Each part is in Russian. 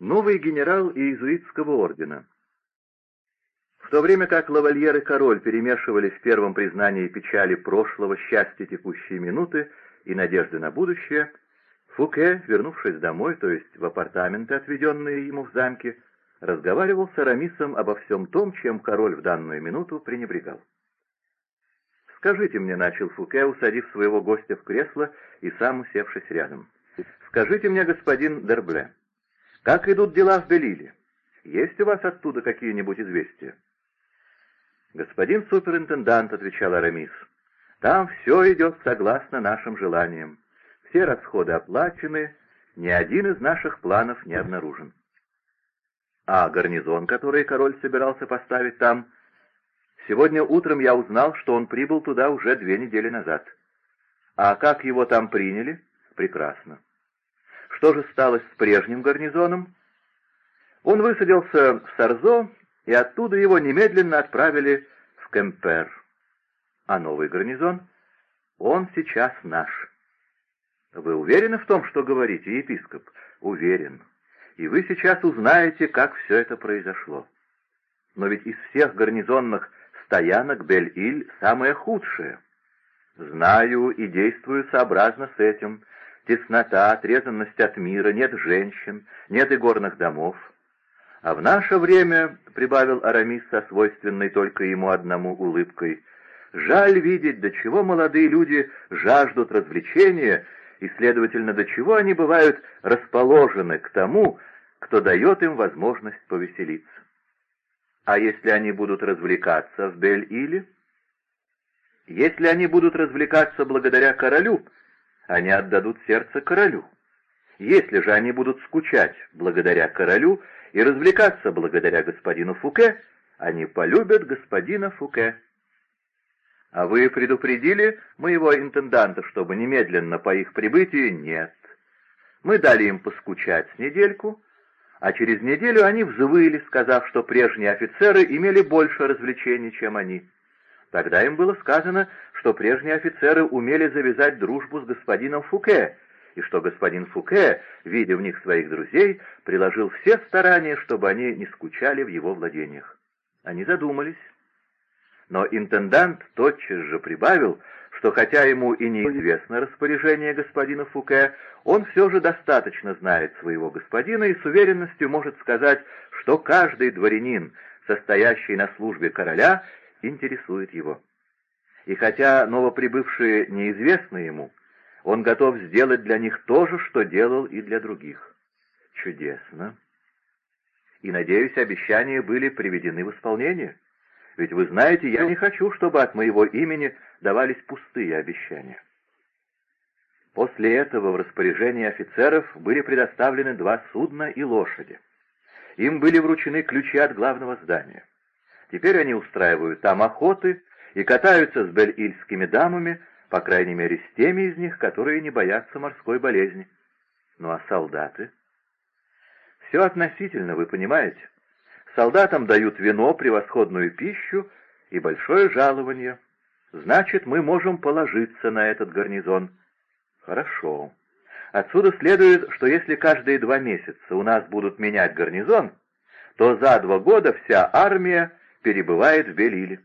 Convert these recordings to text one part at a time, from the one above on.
новый генерал иезуитского ордена. В то время как лавальер и король перемешивались в первом признании печали прошлого, счастья текущей минуты и надежды на будущее, Фуке, вернувшись домой, то есть в апартаменты, отведенные ему в замке, разговаривал с Арамисом обо всем том, чем король в данную минуту пренебрегал. «Скажите мне», — начал Фуке, усадив своего гостя в кресло и сам усевшись рядом, — «скажите мне, господин Дербле, как идут дела в Белиле? Есть у вас оттуда какие-нибудь известия?» «Господин суперинтендант», — отвечал Арамис, — «там все идет согласно нашим желаниям. Все расходы оплачены, ни один из наших планов не обнаружен». «А гарнизон, который король собирался поставить там, сегодня утром я узнал, что он прибыл туда уже две недели назад. А как его там приняли? Прекрасно. Что же стало с прежним гарнизоном?» Он высадился в Сарзо и оттуда его немедленно отправили в Кемпер. А новый гарнизон? Он сейчас наш. Вы уверены в том, что говорите, епископ? Уверен. И вы сейчас узнаете, как все это произошло. Но ведь из всех гарнизонных стоянок Бель-Иль самая худшая. Знаю и действую сообразно с этим. Теснота, отрезанность от мира, нет женщин, нет и горных домов. А в наше время, — прибавил Арамис со свойственной только ему одному улыбкой, — жаль видеть, до чего молодые люди жаждут развлечения, и, следовательно, до чего они бывают расположены к тому, кто дает им возможность повеселиться. А если они будут развлекаться в Бель-Иле? Если они будут развлекаться благодаря королю, они отдадут сердце королю. Если же они будут скучать благодаря королю, и развлекаться благодаря господину Фуке, они полюбят господина Фуке. А вы предупредили моего интенданта, чтобы немедленно по их прибытии? Нет. Мы дали им поскучать с недельку, а через неделю они взвыли, сказав, что прежние офицеры имели больше развлечений, чем они. Тогда им было сказано, что прежние офицеры умели завязать дружбу с господином Фуке, и что господин Фуке, видя в них своих друзей, приложил все старания, чтобы они не скучали в его владениях. Они задумались. Но интендант тотчас же прибавил, что хотя ему и неизвестно распоряжение господина Фуке, он все же достаточно знает своего господина и с уверенностью может сказать, что каждый дворянин, состоящий на службе короля, интересует его. И хотя новоприбывшие неизвестны ему, он готов сделать для них то же, что делал и для других. Чудесно. И, надеюсь, обещания были приведены в исполнение. Ведь вы знаете, я не хочу, чтобы от моего имени давались пустые обещания. После этого в распоряжение офицеров были предоставлены два судна и лошади. Им были вручены ключи от главного здания. Теперь они устраивают там охоты и катаются с бель-ильскими дамами, по крайней мере, с теми из них, которые не боятся морской болезни. Ну а солдаты? Все относительно, вы понимаете. Солдатам дают вино, превосходную пищу и большое жалование. Значит, мы можем положиться на этот гарнизон. Хорошо. Отсюда следует, что если каждые два месяца у нас будут менять гарнизон, то за два года вся армия перебывает в Белиле.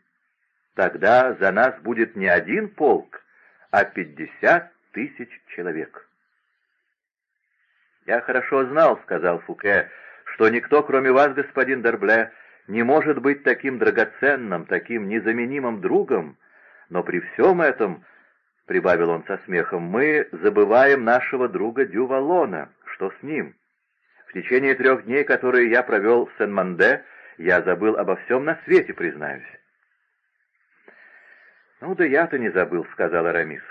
Тогда за нас будет не один полк, а пятьдесят тысяч человек. «Я хорошо знал», — сказал Фуке, — «что никто, кроме вас, господин Дербле, не может быть таким драгоценным, таким незаменимым другом, но при всем этом, — прибавил он со смехом, — мы забываем нашего друга Дювалона. Что с ним? В течение трех дней, которые я провел в Сен-Манде, я забыл обо всем на свете, признаюсь. «Ну да я-то не забыл», — сказал Арамис.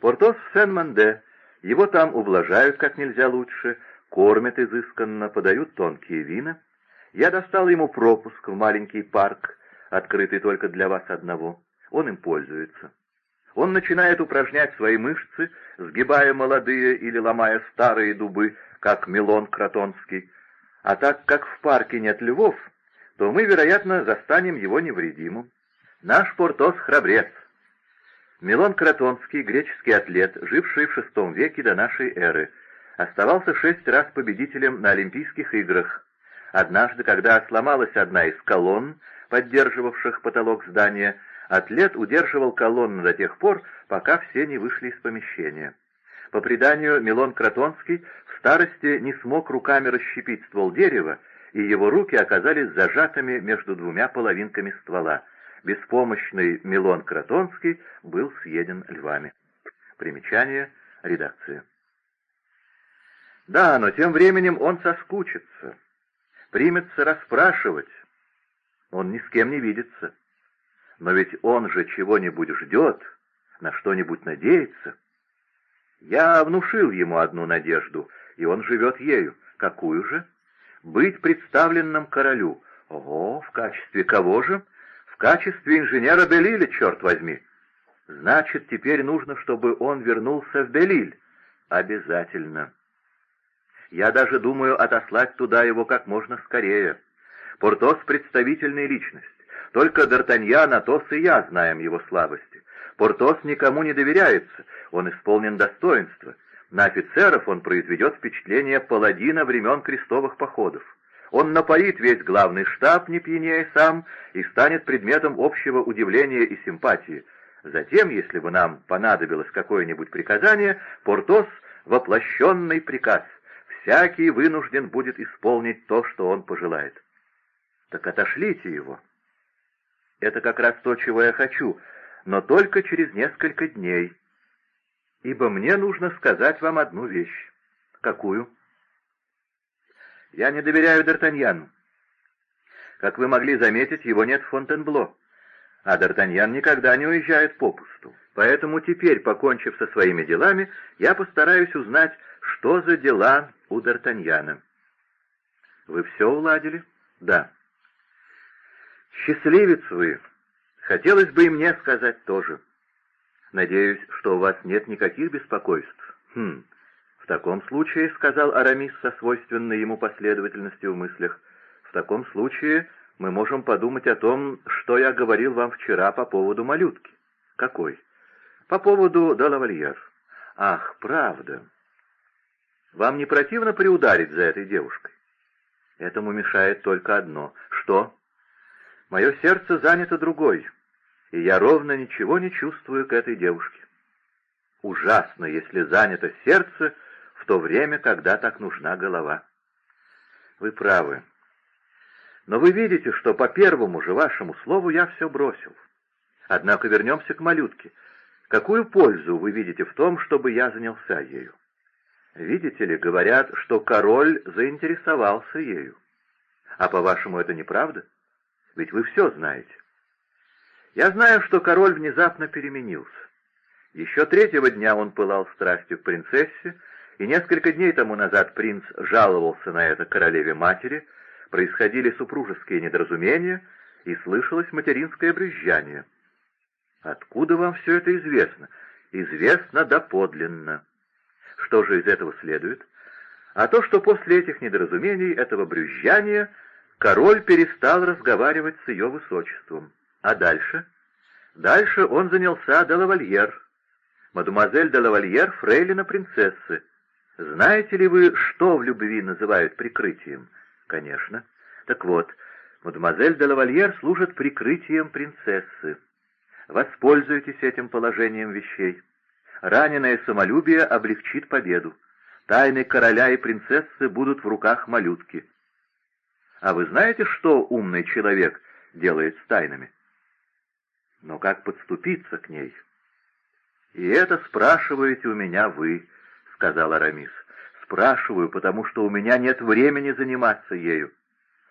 «Портос в Сен-Манде. Его там ублажают как нельзя лучше, кормят изысканно, подают тонкие вина. Я достал ему пропуск в маленький парк, открытый только для вас одного. Он им пользуется. Он начинает упражнять свои мышцы, сгибая молодые или ломая старые дубы, как Милон Кротонский. А так как в парке нет львов, то мы, вероятно, застанем его невредимым. Наш Портос — храбрец. Милон Кротонский, греческий атлет, живший в VI веке до нашей эры. оставался шесть раз победителем на Олимпийских играх. Однажды, когда сломалась одна из колонн, поддерживавших потолок здания, атлет удерживал колонну до тех пор, пока все не вышли из помещения. По преданию, Милон Кротонский в старости не смог руками расщепить ствол дерева, и его руки оказались зажатыми между двумя половинками ствола. Беспомощный Милон Кротонский был съеден львами. Примечание редакции. Да, но тем временем он соскучится, примется расспрашивать. Он ни с кем не видится. Но ведь он же чего-нибудь ждет, на что-нибудь надеется. Я внушил ему одну надежду, и он живет ею. Какую же? Быть представленным королю. Ого, в качестве кого же? В качестве инженера Белиля, черт возьми. Значит, теперь нужно, чтобы он вернулся в Белиль. Обязательно. Я даже думаю отослать туда его как можно скорее. Портос — представительная личность. Только Д'Артаньян, Атос и я знаем его слабости. Портос никому не доверяется, он исполнен достоинства. На офицеров он произведет впечатление паладина времен крестовых походов. Он напоит весь главный штаб, не пьянее сам, и станет предметом общего удивления и симпатии. Затем, если бы нам понадобилось какое-нибудь приказание, Портос — воплощенный приказ. Всякий вынужден будет исполнить то, что он пожелает. Так отошлите его. Это как раз то, чего я хочу, но только через несколько дней. Ибо мне нужно сказать вам одну вещь. Какую? Я не доверяю Д'Артаньяну. Как вы могли заметить, его нет в Фонтенбло. А Д'Артаньян никогда не уезжает попусту. Поэтому теперь, покончив со своими делами, я постараюсь узнать, что за дела у Д'Артаньяна. Вы все уладили? Да. Счастливец вы. Хотелось бы и мне сказать тоже. Надеюсь, что у вас нет никаких беспокойств. Хм, в таком случае, — сказал Арамис со свойственной ему последовательностью в мыслях, — в таком случае мы можем подумать о том, что я говорил вам вчера по поводу малютки. Какой? По поводу Далавальер. Ах, правда. Вам не противно приударить за этой девушкой? Этому мешает только одно. Что? Мое сердце занято другой, и я ровно ничего не чувствую к этой девушке. Ужасно, если занято сердце в то время, когда так нужна голова. Вы правы. Но вы видите, что по первому же вашему слову я все бросил. Однако вернемся к малютке. Какую пользу вы видите в том, чтобы я занялся ею? Видите ли, говорят, что король заинтересовался ею. А по-вашему, это неправда? Ведь вы все знаете. Я знаю, что король внезапно переменился. Еще третьего дня он пылал страстью к принцессе, и несколько дней тому назад принц жаловался на это королеве-матери, происходили супружеские недоразумения, и слышалось материнское брюзжание. Откуда вам все это известно? Известно доподлинно. Что же из этого следует? А то, что после этих недоразумений, этого брюзжания, король перестал разговаривать с ее высочеством. А дальше? Дальше он занялся Делавальер. Мадемуазель Делавальер — фрейлина принцессы. Знаете ли вы, что в любви называют прикрытием? Конечно. Так вот, мадемуазель Делавальер служит прикрытием принцессы. Воспользуйтесь этим положением вещей. Раненое самолюбие облегчит победу. Тайны короля и принцессы будут в руках малютки. А вы знаете, что умный человек делает с тайнами? Но как подступиться к ней? И это спрашиваете у меня вы, — сказал Арамис. Спрашиваю, потому что у меня нет времени заниматься ею.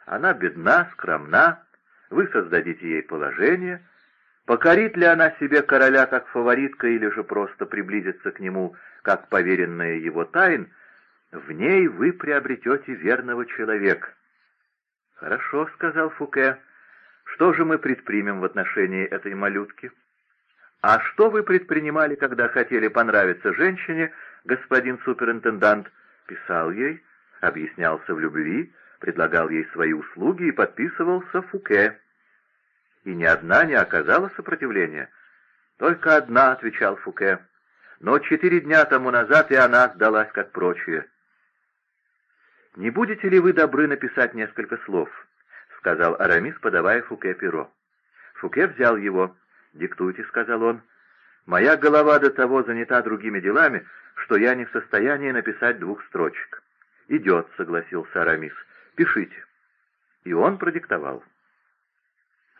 Она бедна, скромна, вы создадите ей положение — Покорит ли она себе короля как фаворитка или же просто приблизится к нему как поверенная его тайн, в ней вы приобретете верного человека. «Хорошо», — сказал Фуке. «Что же мы предпримем в отношении этой малютки?» «А что вы предпринимали, когда хотели понравиться женщине, господин суперинтендант?» Писал ей, объяснялся в любви, предлагал ей свои услуги и подписывался Фуке и ни одна не оказала сопротивления. «Только одна», — отвечал Фуке. «Но четыре дня тому назад и она сдалась, как прочие. «Не будете ли вы добры написать несколько слов?» — сказал Арамис, подавая Фуке перо. Фуке взял его. «Диктуйте», — сказал он. «Моя голова до того занята другими делами, что я не в состоянии написать двух строчек». «Идет», — согласился Арамис. «Пишите». И он продиктовал.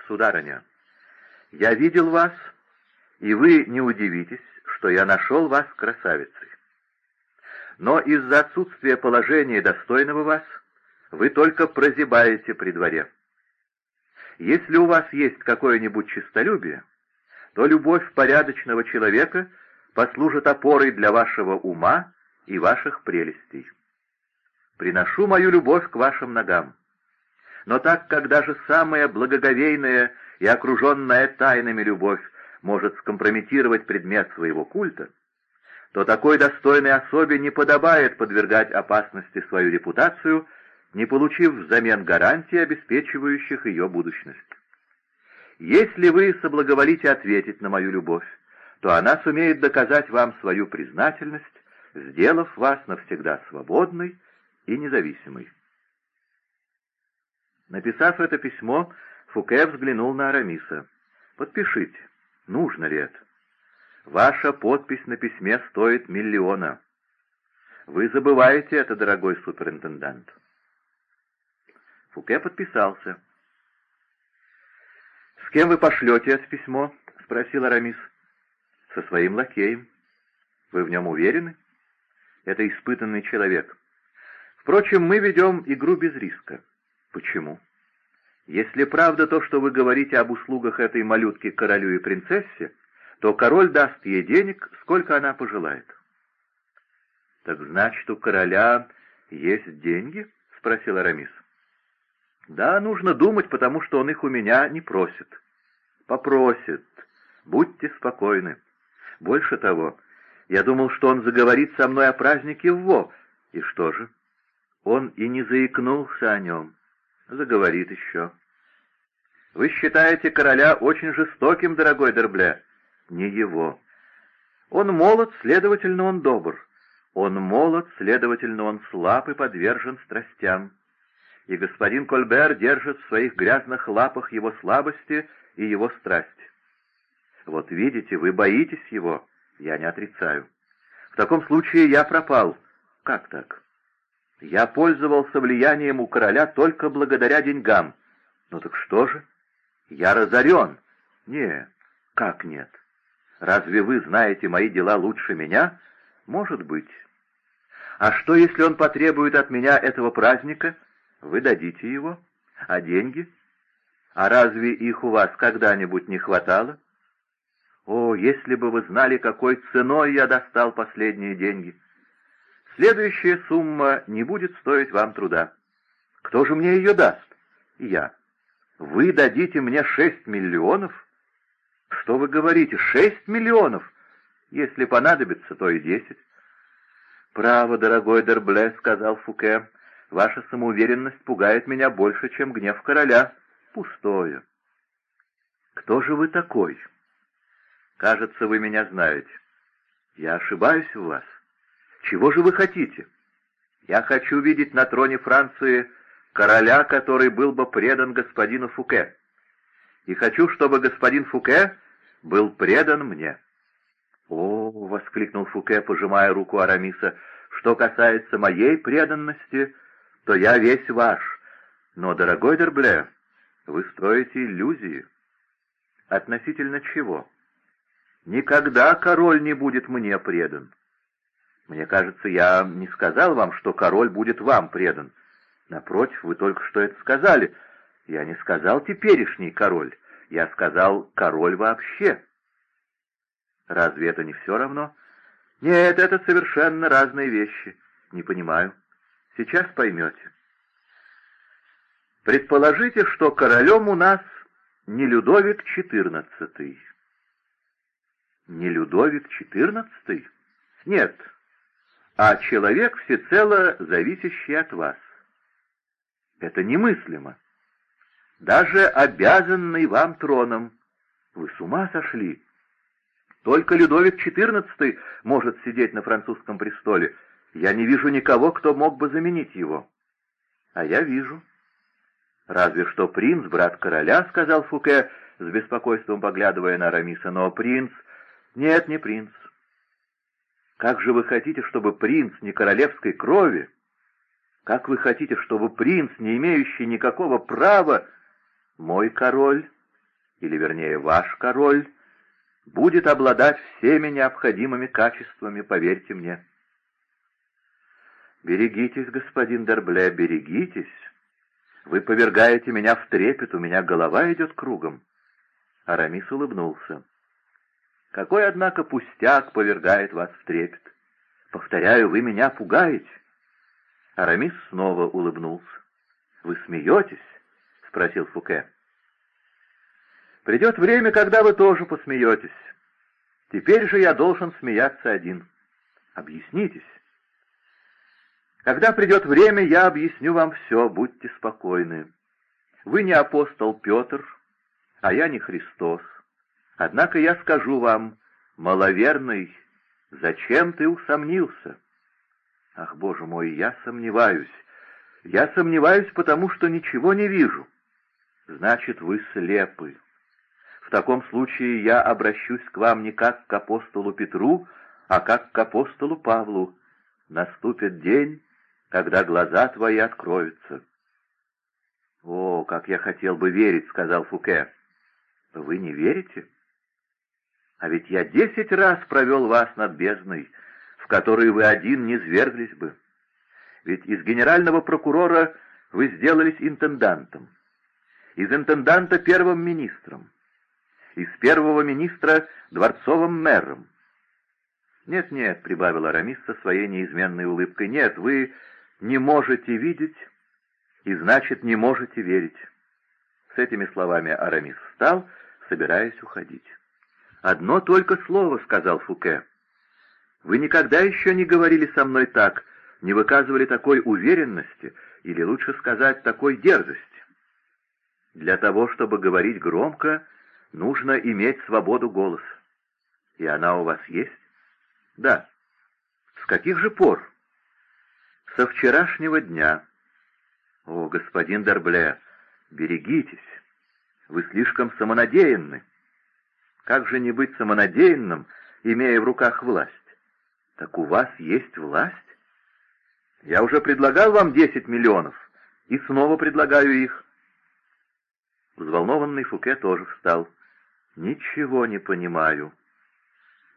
«Сударыня, я видел вас, и вы не удивитесь, что я нашел вас красавицей. Но из-за отсутствия положения достойного вас вы только прозябаете при дворе. Если у вас есть какое-нибудь честолюбие, то любовь порядочного человека послужит опорой для вашего ума и ваших прелестей. Приношу мою любовь к вашим ногам. Но так как даже самая благоговейная и окруженная тайнами любовь может скомпрометировать предмет своего культа, то такой достойной особе не подобает подвергать опасности свою репутацию, не получив взамен гарантий, обеспечивающих ее будущность. Если вы соблаговолите ответить на мою любовь, то она сумеет доказать вам свою признательность, сделав вас навсегда свободной и независимой. Написав это письмо, Фуке взглянул на Арамиса. «Подпишите. Нужно ли это? Ваша подпись на письме стоит миллиона. Вы забываете это, дорогой суперинтендант». Фуке подписался. «С кем вы пошлете это письмо?» — спросил Арамис. «Со своим лакеем. Вы в нем уверены? Это испытанный человек. Впрочем, мы ведем игру без риска. Почему?» Если правда то, что вы говорите об услугах этой малютки королю и принцессе, то король даст ей денег, сколько она пожелает. — Так значит, у короля есть деньги? — спросил Арамис. — Да, нужно думать, потому что он их у меня не просит. — Попросит. Будьте спокойны. Больше того, я думал, что он заговорит со мной о празднике в Во. И что же? Он и не заикнулся о нем заговорит еще. Вы считаете короля очень жестоким, дорогой Дербле? Не его. Он молод, следовательно, он добр. Он молод, следовательно, он слаб и подвержен страстям. И господин Кольбер держит в своих грязных лапах его слабости и его страсть. Вот видите, вы боитесь его, я не отрицаю. В таком случае я пропал. Как так? Я пользовался влиянием у короля только благодаря деньгам. Ну так что же? Я разорен. Не, как нет? Разве вы знаете мои дела лучше меня? Может быть. А что, если он потребует от меня этого праздника? Вы дадите его? А деньги? А разве их у вас когда-нибудь не хватало? О, если бы вы знали, какой ценой я достал последние деньги! Следующая сумма не будет стоить вам труда. Кто же мне ее даст? Я. Вы дадите мне шесть миллионов? Что вы говорите, шесть миллионов? Если понадобится, то и десять. «Право, дорогой Дербле», — сказал Фуке, — «ваша самоуверенность пугает меня больше, чем гнев короля. Пустое». «Кто же вы такой?» «Кажется, вы меня знаете. Я ошибаюсь в вас. Чего же вы хотите? Я хочу видеть на троне Франции короля, который был бы предан господину Фуке. И хочу, чтобы господин Фуке был предан мне. «О!» — воскликнул Фуке, пожимая руку Арамиса. «Что касается моей преданности, то я весь ваш. Но, дорогой Дербле, вы строите иллюзии. Относительно чего? Никогда король не будет мне предан. Мне кажется, я не сказал вам, что король будет вам предан. Напротив, вы только что это сказали. Я не сказал теперешний король, я сказал король вообще. Разве это не все равно? Нет, это совершенно разные вещи. Не понимаю. Сейчас поймете. Предположите, что королем у нас не Людовик XIV. Не Людовик XIV? Нет, а человек всецело зависящий от вас. Это немыслимо. Даже обязанный вам троном. Вы с ума сошли? Только Людовик XIV может сидеть на французском престоле. Я не вижу никого, кто мог бы заменить его. А я вижу. Разве что принц, брат короля, — сказал Фуке, с беспокойством поглядывая на Арамиса, — но принц... Нет, не принц. Как же вы хотите, чтобы принц не королевской крови? Как вы хотите, чтобы принц, не имеющий никакого права, мой король, или вернее ваш король, будет обладать всеми необходимыми качествами, поверьте мне. Берегитесь, господин Дербле, берегитесь. Вы повергаете меня в трепет, у меня голова идет кругом. Арамис улыбнулся. Какой, однако, пустяк повергает вас в трепет. Повторяю, вы меня пугаете. Арамис снова улыбнулся. «Вы смеетесь?» — спросил Фуке. «Придет время, когда вы тоже посмеетесь. Теперь же я должен смеяться один. Объяснитесь». Когда придет время, я объясню вам все, будьте спокойны. Вы не апостол Петр, а я не Христос. Однако я скажу вам, маловерный, зачем ты усомнился? Ах, Боже мой, я сомневаюсь. Я сомневаюсь, потому что ничего не вижу. Значит, вы слепы. В таком случае я обращусь к вам не как к апостолу Петру, а как к апостолу Павлу. Наступит день, когда глаза твои откроются. «О, как я хотел бы верить», — сказал Фуке. «Вы не верите? А ведь я десять раз провел вас над бездной, в которой вы один не зверглись бы. Ведь из генерального прокурора вы сделались интендантом, из интенданта первым министром, из первого министра дворцовым мэром. «Нет-нет», — прибавил Арамис со своей неизменной улыбкой, — «нет, вы не можете видеть и значит не можете верить». С этими словами Арамис встал, собираясь уходить. «Одно только слово», — сказал Фуке. Вы никогда еще не говорили со мной так, не выказывали такой уверенности, или лучше сказать, такой дерзости. Для того, чтобы говорить громко, нужно иметь свободу голоса. И она у вас есть? Да. С каких же пор? Со вчерашнего дня. О, господин Дербле, берегитесь. Вы слишком самонадеянны. Как же не быть самонадеянным, имея в руках власть? «Так у вас есть власть? Я уже предлагал вам десять миллионов, и снова предлагаю их». Взволнованный Фуке тоже встал. «Ничего не понимаю.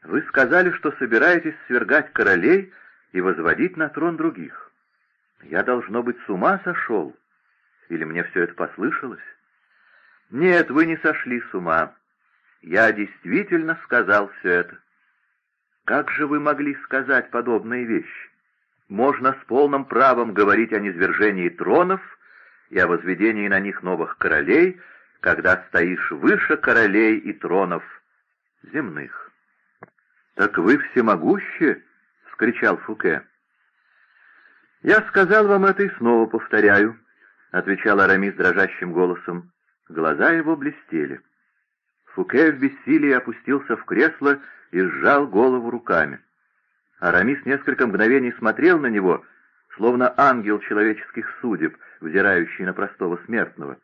Вы сказали, что собираетесь свергать королей и возводить на трон других. Я, должно быть, с ума сошел. Или мне все это послышалось? Нет, вы не сошли с ума. Я действительно сказал все это. Как же вы могли сказать подобные вещи? Можно с полным правом говорить о низвержении тронов и о возведении на них новых королей, когда стоишь выше королей и тронов земных. «Так вы всемогущи?» — вскричал Фуке. «Я сказал вам это и снова повторяю», — отвечал Арамис дрожащим голосом. Глаза его блестели. Фуке в бессилии опустился в кресло и сжал голову руками. Арамис несколько мгновений смотрел на него, словно ангел человеческих судеб, взирающий на простого смертного.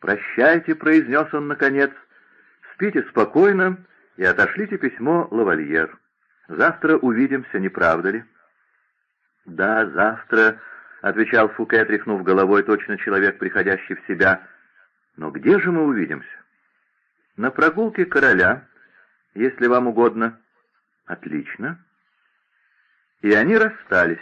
«Прощайте», — произнес он наконец, — «спите спокойно и отошлите письмо лавальер. Завтра увидимся, не правда ли?» «Да, завтра», — отвечал Фуке, тряхнув головой, точно человек, приходящий в себя. «Но где же мы увидимся?» «На прогулке короля», если вам угодно». «Отлично». И они расстались.